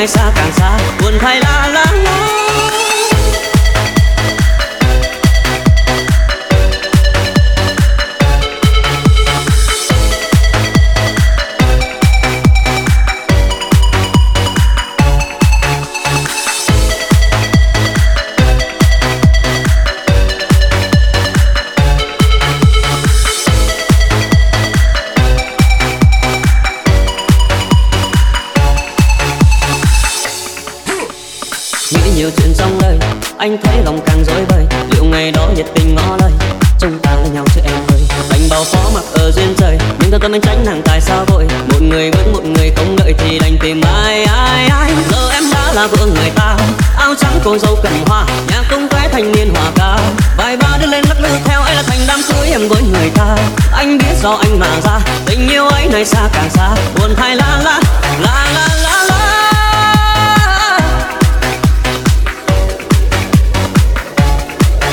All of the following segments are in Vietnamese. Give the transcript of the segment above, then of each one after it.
tình yêu ấy này xa càng xa buồn thay la la la đưa lên lắc lư theo ấy là thành đám cưới em với người ta. Anh biết do anh mà ra, tình yêu ấy này xa càng xa. Buồn thay la la la la la la.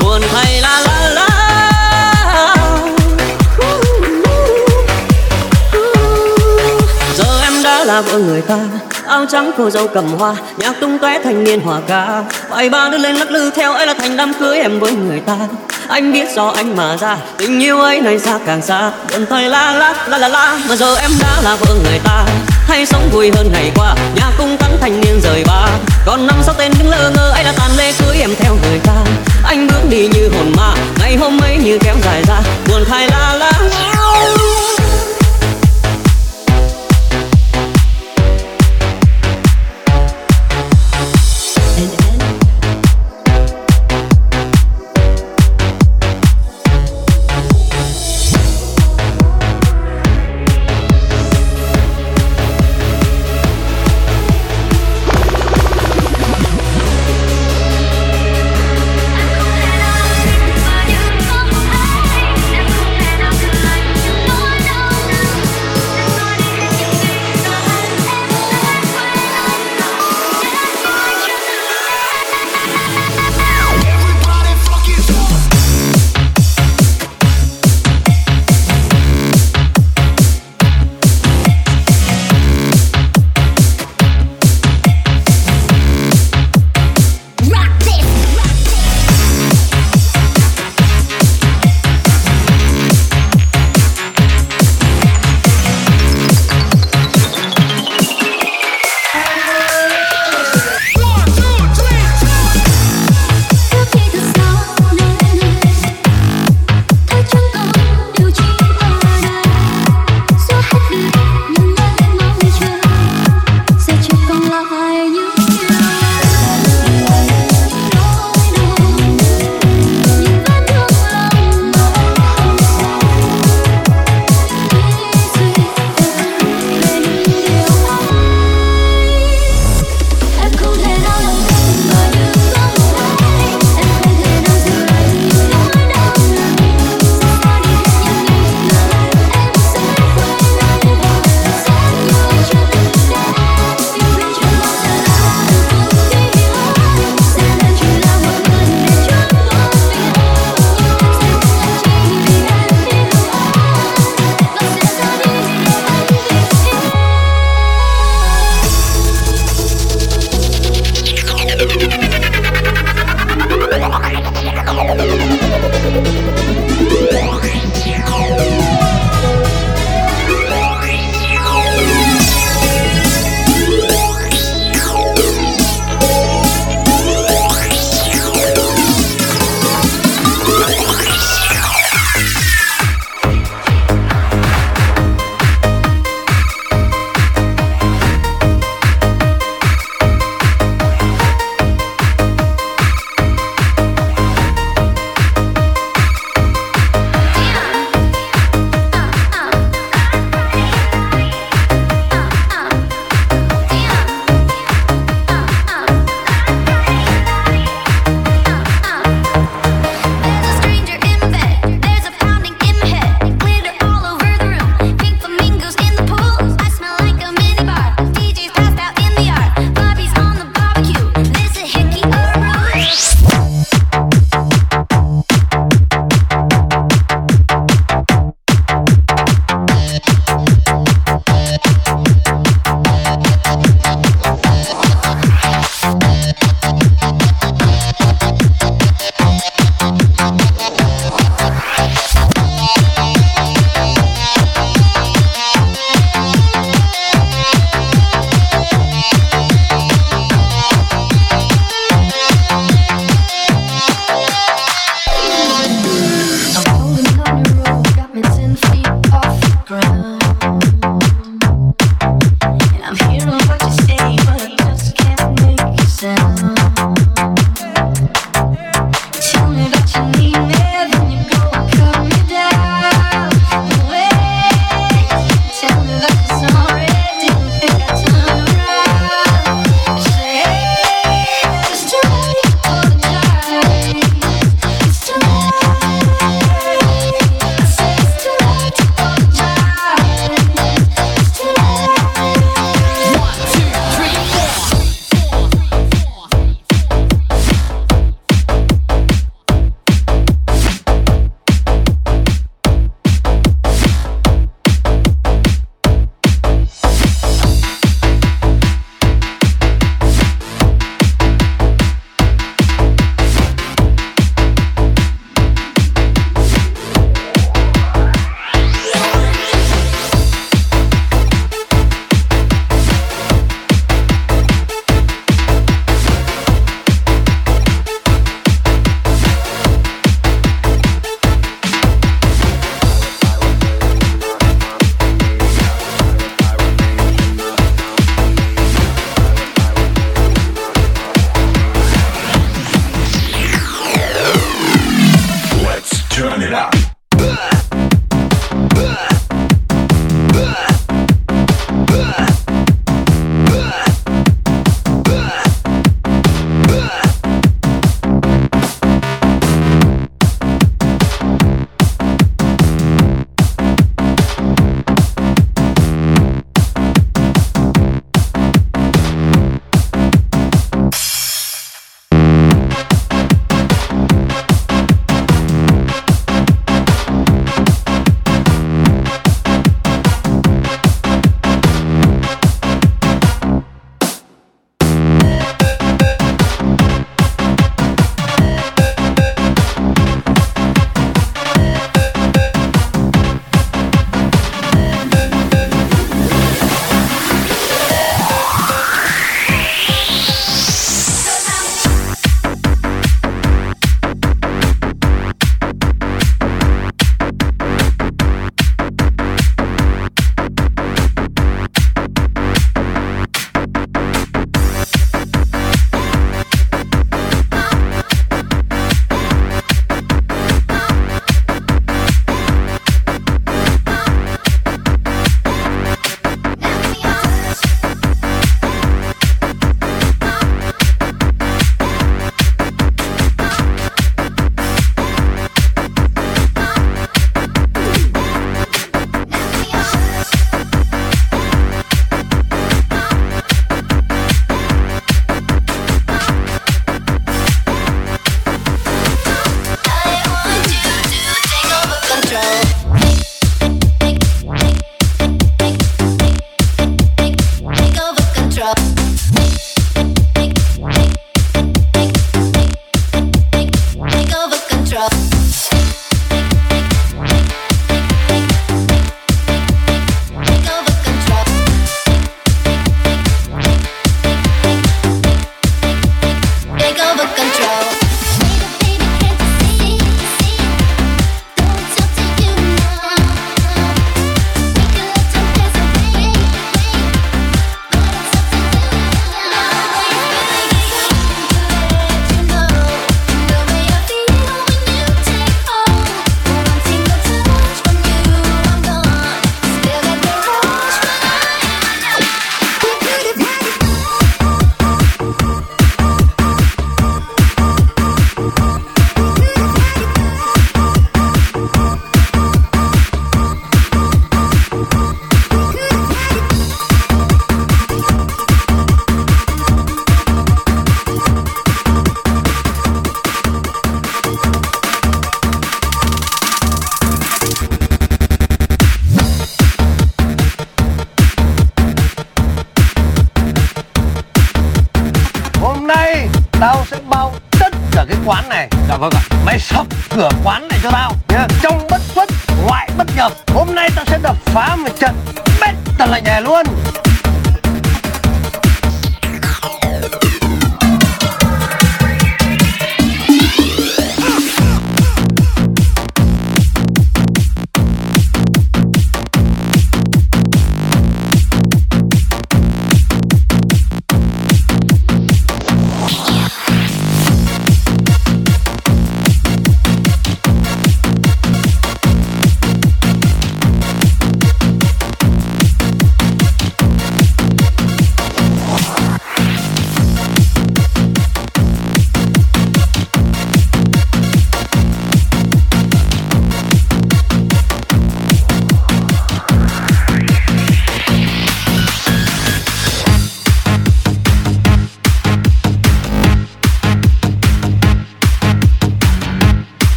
Buồn thay la la la. Giờ em đã là vợ người ta, áo trắng cô dâu cầm hoa, nhạc tung tóe thanh niên hòa ca. Bài ba đưa lên lắc lư theo ấy là thành đám cưới em với người ta anh biết do anh mà ra, tình yêu ấy này xa càng xa. Buồn thay la la la la la, mà giờ em đã là vợ người ta. Hay sống vui hơn ngày qua, nhà cung tăng thành niên rời ba. Còn năm sau tên đứng lơ ngơ, ấy là tàn lê cưới em theo người ta. Anh bước đi như hồn ma, ngày hôm ấy như kéo dài ra. Buồn thay la la la.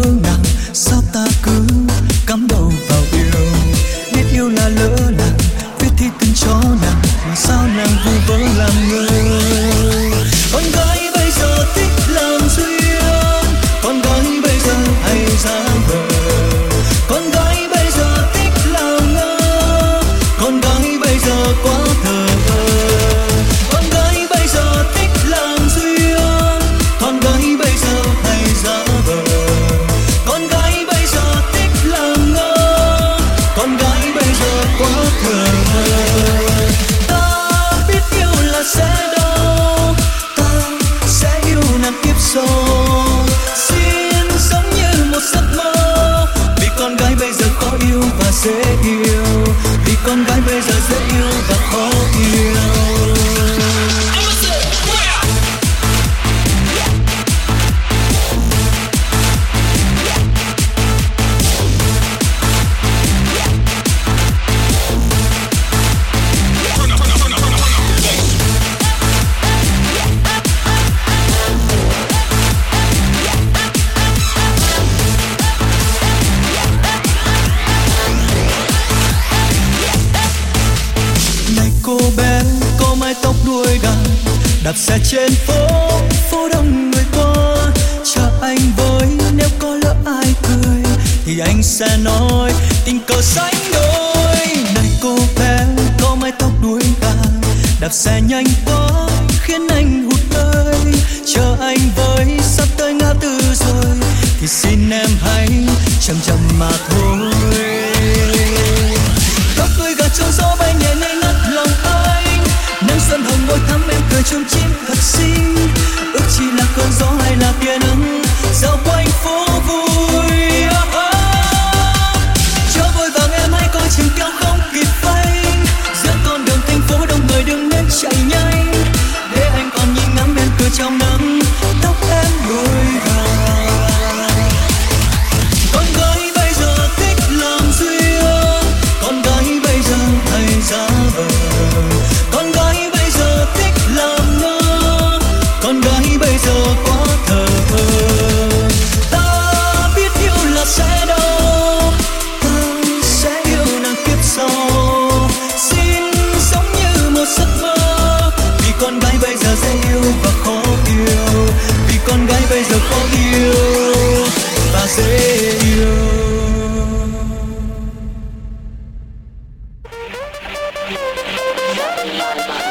no chung chim hơn Bye.